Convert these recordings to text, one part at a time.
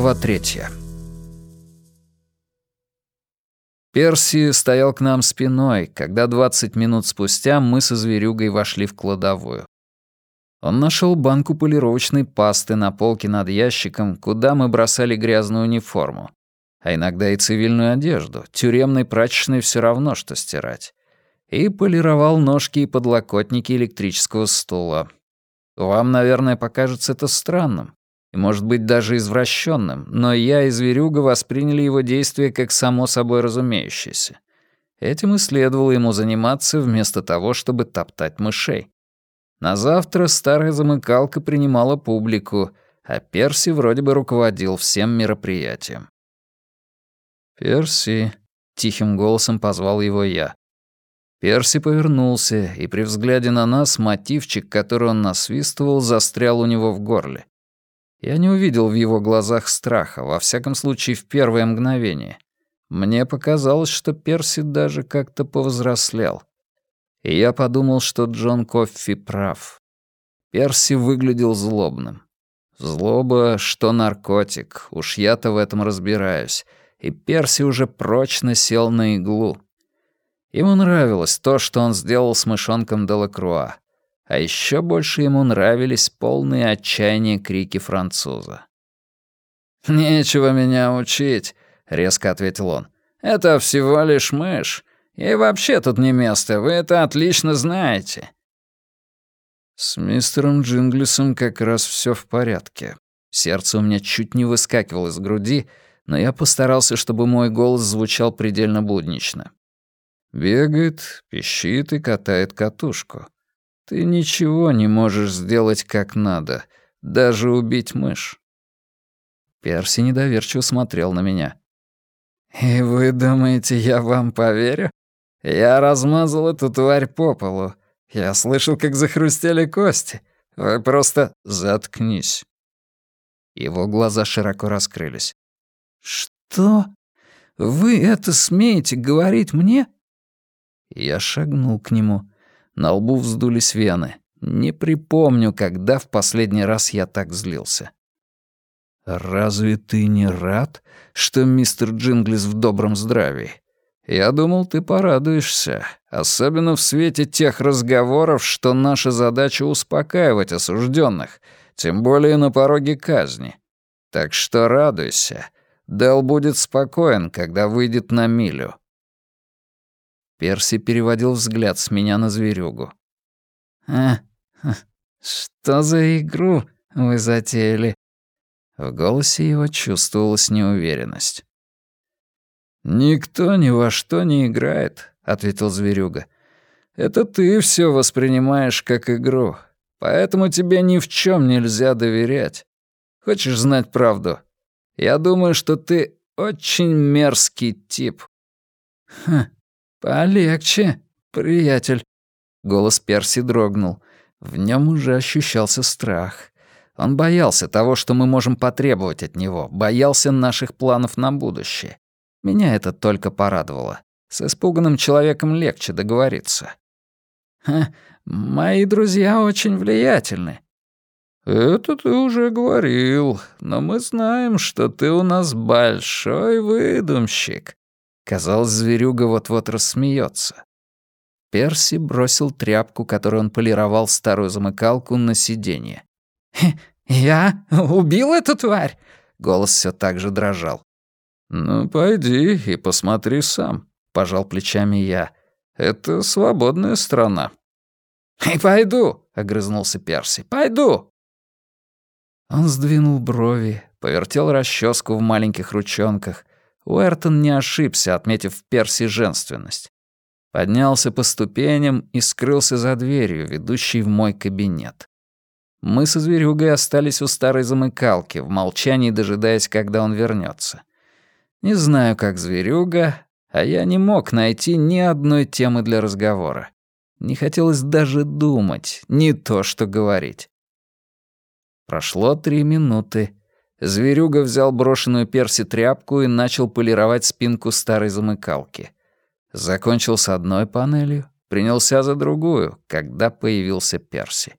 Глава третья. Перси стоял к нам спиной, когда 20 минут спустя мы со зверюгой вошли в кладовую. Он нашел банку полировочной пасты на полке над ящиком, куда мы бросали грязную униформу. А иногда и цивильную одежду, тюремной прачечной все равно, что стирать. И полировал ножки и подлокотники электрического стула. Вам, наверное, покажется это странным и, может быть, даже извращенным, но я и Зверюга восприняли его действия как само собой разумеющееся. Этим и следовало ему заниматься вместо того, чтобы топтать мышей. На завтра старая замыкалка принимала публику, а Перси вроде бы руководил всем мероприятием. «Перси», — тихим голосом позвал его я. Перси повернулся, и при взгляде на нас мотивчик, который он насвистывал, застрял у него в горле. Я не увидел в его глазах страха, во всяком случае, в первое мгновение. Мне показалось, что Перси даже как-то повзрослел. И я подумал, что Джон Коффи прав. Перси выглядел злобным. Злоба, что наркотик, уж я-то в этом разбираюсь. И Перси уже прочно сел на иглу. Ему нравилось то, что он сделал с мышонком Делакруа. А еще больше ему нравились полные отчаяния крики француза. «Нечего меня учить», — резко ответил он. «Это всего лишь мышь. И вообще тут не место, вы это отлично знаете». С мистером Джинглисом как раз все в порядке. Сердце у меня чуть не выскакивало из груди, но я постарался, чтобы мой голос звучал предельно буднично. Бегает, пищит и катает катушку. Ты ничего не можешь сделать как надо, даже убить мышь. Перси недоверчиво смотрел на меня. «И вы думаете, я вам поверю? Я размазал эту тварь по полу. Я слышал, как захрустели кости. Вы просто заткнись». Его глаза широко раскрылись. «Что? Вы это смеете говорить мне?» Я шагнул к нему. На лбу вздулись вены. Не припомню, когда в последний раз я так злился. «Разве ты не рад, что мистер Джинглис в добром здравии? Я думал, ты порадуешься, особенно в свете тех разговоров, что наша задача успокаивать осужденных, тем более на пороге казни. Так что радуйся. Дэл будет спокоен, когда выйдет на милю. Перси переводил взгляд с меня на зверюгу. «А, что за игру вы затеяли?» В голосе его чувствовалась неуверенность. «Никто ни во что не играет», — ответил зверюга. «Это ты все воспринимаешь как игру, поэтому тебе ни в чем нельзя доверять. Хочешь знать правду? Я думаю, что ты очень мерзкий тип». «Хм, «Полегче, приятель». Голос Перси дрогнул. В нем уже ощущался страх. Он боялся того, что мы можем потребовать от него, боялся наших планов на будущее. Меня это только порадовало. С испуганным человеком легче договориться. «Ха, мои друзья очень влиятельны». «Это ты уже говорил, но мы знаем, что ты у нас большой выдумщик. Казалось, зверюга вот-вот рассмеется. Перси бросил тряпку, которую он полировал старую замыкалку, на сиденье. «Я убил эту тварь?» Голос все так же дрожал. «Ну, пойди и посмотри сам», — пожал плечами я. «Это свободная страна». «И пойду», — огрызнулся Перси. «Пойду». Он сдвинул брови, повертел расческу в маленьких ручонках, Уэртон не ошибся, отметив в Перси женственность. Поднялся по ступеням и скрылся за дверью, ведущей в мой кабинет. Мы со зверюгой остались у старой замыкалки, в молчании дожидаясь, когда он вернется. Не знаю, как зверюга, а я не мог найти ни одной темы для разговора. Не хотелось даже думать, не то что говорить. Прошло три минуты, Зверюга взял брошенную перси тряпку и начал полировать спинку старой замыкалки. Закончил с одной панелью, принялся за другую, когда появился Перси.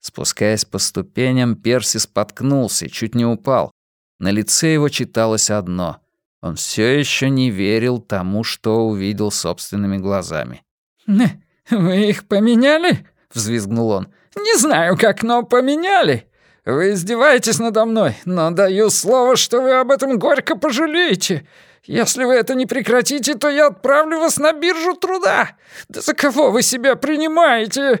Спускаясь по ступеням, Перси споткнулся чуть не упал. На лице его читалось одно. Он все еще не верил тому, что увидел собственными глазами. «Вы их поменяли?» — взвизгнул он. «Не знаю как, но поменяли. Вы издеваетесь надо мной, но даю слово, что вы об этом горько пожалеете. Если вы это не прекратите, то я отправлю вас на биржу труда. Да за кого вы себя принимаете?»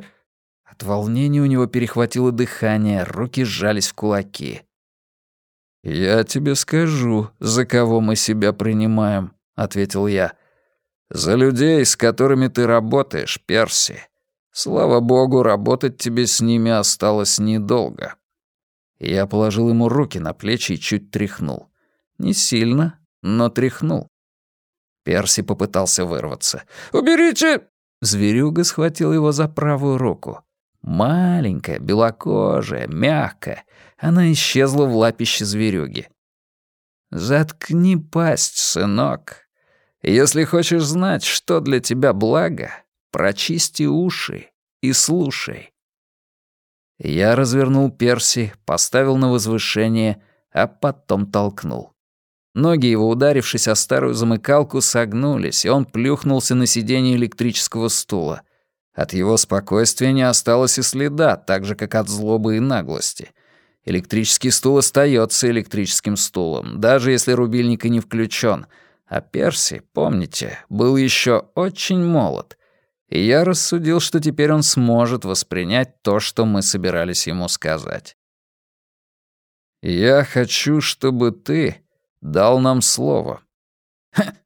От волнения у него перехватило дыхание, руки сжались в кулаки. «Я тебе скажу, за кого мы себя принимаем», — ответил я. «За людей, с которыми ты работаешь, Перси. Слава богу, работать тебе с ними осталось недолго». Я положил ему руки на плечи и чуть тряхнул. Не сильно, но тряхнул. Перси попытался вырваться. «Уберите!» Зверюга схватил его за правую руку. Маленькая, белокожая, мягкая. Она исчезла в лапище зверюги. «Заткни пасть, сынок. Если хочешь знать, что для тебя благо, прочисти уши и слушай». Я развернул Перси, поставил на возвышение, а потом толкнул. Ноги его, ударившись о старую замыкалку, согнулись, и он плюхнулся на сиденье электрического стула. От его спокойствия не осталось и следа, так же, как от злобы и наглости. Электрический стул остается электрическим стулом, даже если рубильник и не включен. А Перси, помните, был еще очень молод. И я рассудил, что теперь он сможет воспринять то, что мы собирались ему сказать. «Я хочу, чтобы ты дал нам слово».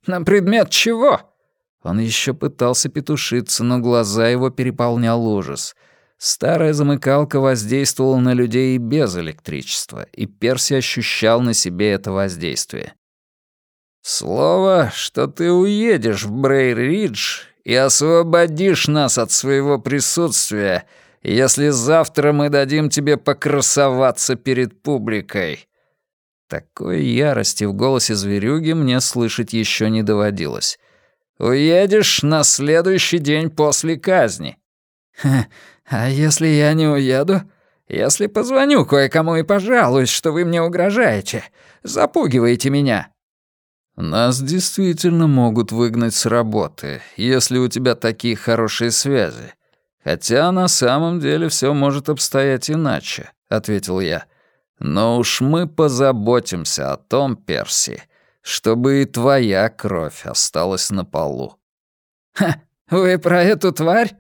«На предмет чего?» Он еще пытался петушиться, но глаза его переполнял ужас. Старая замыкалка воздействовала на людей и без электричества, и Перси ощущал на себе это воздействие. «Слово, что ты уедешь в Брейридж и освободишь нас от своего присутствия, если завтра мы дадим тебе покрасоваться перед публикой». Такой ярости в голосе зверюги мне слышать еще не доводилось. Уедешь на следующий день после казни». «А если я не уеду? Если позвоню кое-кому и пожалуюсь, что вы мне угрожаете, запугиваете меня?» «Нас действительно могут выгнать с работы, если у тебя такие хорошие связи. Хотя на самом деле все может обстоять иначе», — ответил я. «Но уж мы позаботимся о том, Перси, чтобы и твоя кровь осталась на полу». «Ха, вы про эту тварь?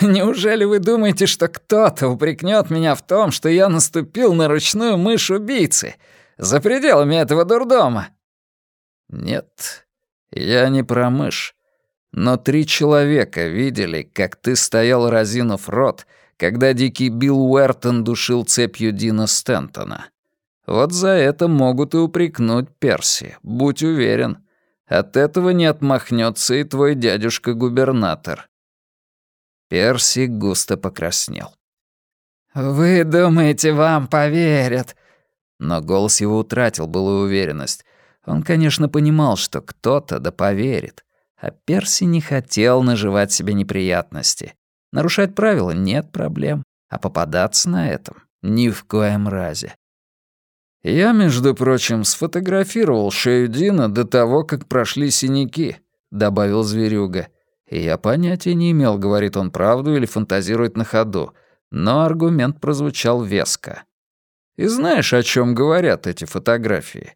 Неужели вы думаете, что кто-то упрекнет меня в том, что я наступил на ручную мышь убийцы за пределами этого дурдома?» «Нет, я не про мышь. Но три человека видели, как ты стоял разинув рот, когда дикий Билл Уэртон душил цепью Дина Стентона. Вот за это могут и упрекнуть Перси, будь уверен. От этого не отмахнется и твой дядюшка-губернатор». Перси густо покраснел. «Вы думаете, вам поверят?» Но голос его утратил былую уверенность. Он, конечно, понимал, что кто-то да поверит. А Перси не хотел наживать себе неприятности. Нарушать правила нет проблем, а попадаться на этом ни в коем разе. Я, между прочим, сфотографировал шею Дина до того, как прошли синяки, добавил зверюга. И я понятия не имел, говорит он правду или фантазирует на ходу, но аргумент прозвучал веско. И знаешь, о чем говорят эти фотографии?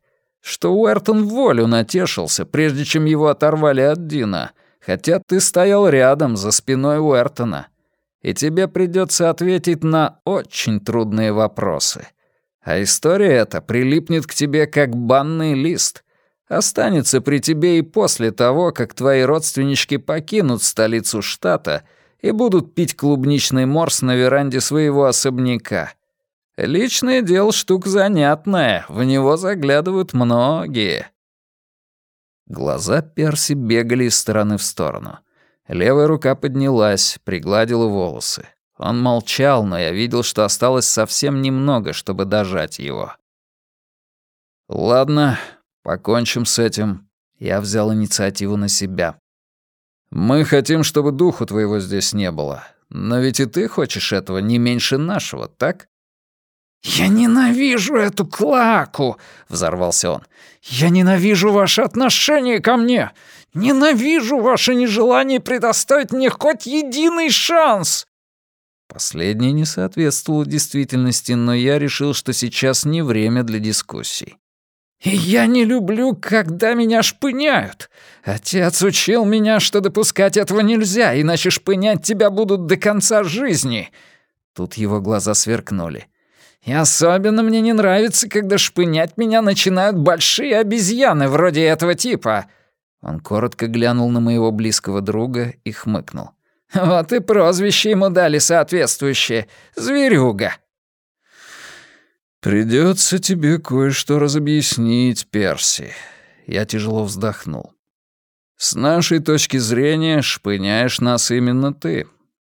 Что Уэртон волю натешился, прежде чем его оторвали от Дина, хотя ты стоял рядом, за спиной Уэртона. И тебе придется ответить на очень трудные вопросы. А история эта прилипнет к тебе как банный лист. Останется при тебе и после того, как твои родственнички покинут столицу штата и будут пить клубничный морс на веранде своего особняка. Личное дело штука занятная, в него заглядывают многие. Глаза Перси бегали из стороны в сторону. Левая рука поднялась, пригладила волосы. Он молчал, но я видел, что осталось совсем немного, чтобы дожать его. «Ладно, покончим с этим». Я взял инициативу на себя. «Мы хотим, чтобы духу твоего здесь не было. Но ведь и ты хочешь этого не меньше нашего, так?» «Я ненавижу эту клаку!» — взорвался он. «Я ненавижу ваше отношение ко мне! Ненавижу ваше нежелание предоставить мне хоть единый шанс!» Последнее не соответствовало действительности, но я решил, что сейчас не время для дискуссий. «И я не люблю, когда меня шпыняют. Отец учил меня, что допускать этого нельзя, иначе шпынять тебя будут до конца жизни». Тут его глаза сверкнули. И особенно мне не нравится, когда шпынять меня начинают большие обезьяны вроде этого типа». Он коротко глянул на моего близкого друга и хмыкнул. «Вот и прозвище ему дали соответствующее. Зверюга». «Придётся тебе кое-что разобъяснить, Перси». Я тяжело вздохнул. «С нашей точки зрения шпыняешь нас именно ты.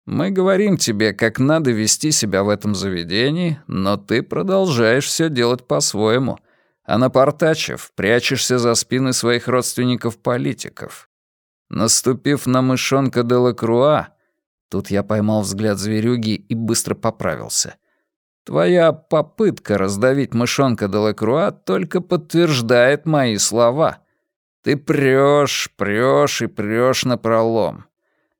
Мы говорим тебе, как надо вести себя в этом заведении, но ты продолжаешь все делать по-своему, а напортачив, прячешься за спины своих родственников-политиков. Наступив на мышонка Делакруа, тут я поймал взгляд зверюги и быстро поправился. Твоя попытка раздавить мышонка Делакруа только подтверждает мои слова. Ты прешь, прешь и прешь напролом.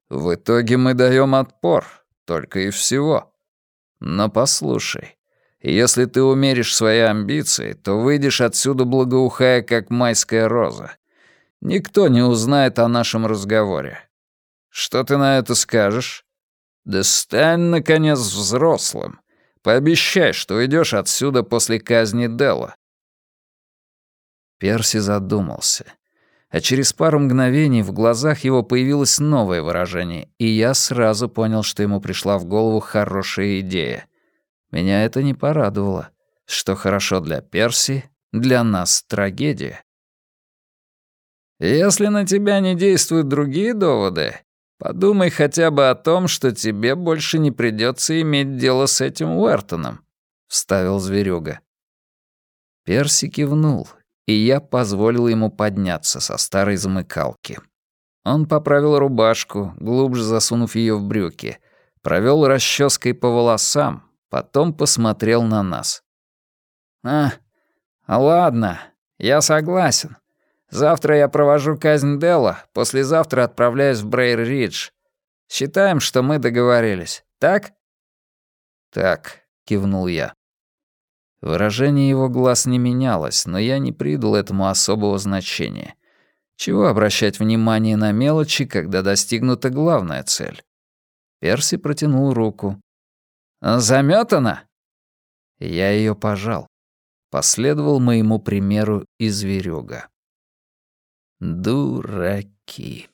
В итоге мы даем отпор, только и всего. Но послушай, если ты умеришь свои амбиции, то выйдешь отсюда благоухая, как майская роза. Никто не узнает о нашем разговоре. Что ты на это скажешь? Да стань, наконец, взрослым. Пообещай, что уйдешь отсюда после казни Делла. Перси задумался а через пару мгновений в глазах его появилось новое выражение, и я сразу понял, что ему пришла в голову хорошая идея. Меня это не порадовало. Что хорошо для Перси, для нас трагедия. Если на тебя не действуют другие доводы, подумай хотя бы о том, что тебе больше не придется иметь дело с этим Уэртоном», — вставил зверюга. Перси кивнул, и я позволил ему подняться со старой замыкалки. Он поправил рубашку, глубже засунув ее в брюки, провел расческой по волосам, потом посмотрел на нас. «А, ладно, я согласен. Завтра я провожу казнь Делла, послезавтра отправляюсь в Брейр-Ридж. Считаем, что мы договорились, так?» «Так», — кивнул я. Выражение его глаз не менялось, но я не придал этому особого значения. Чего обращать внимание на мелочи, когда достигнута главная цель? Перси протянул руку. «Замётана?» Я ее пожал. Последовал моему примеру и зверюга. Дураки.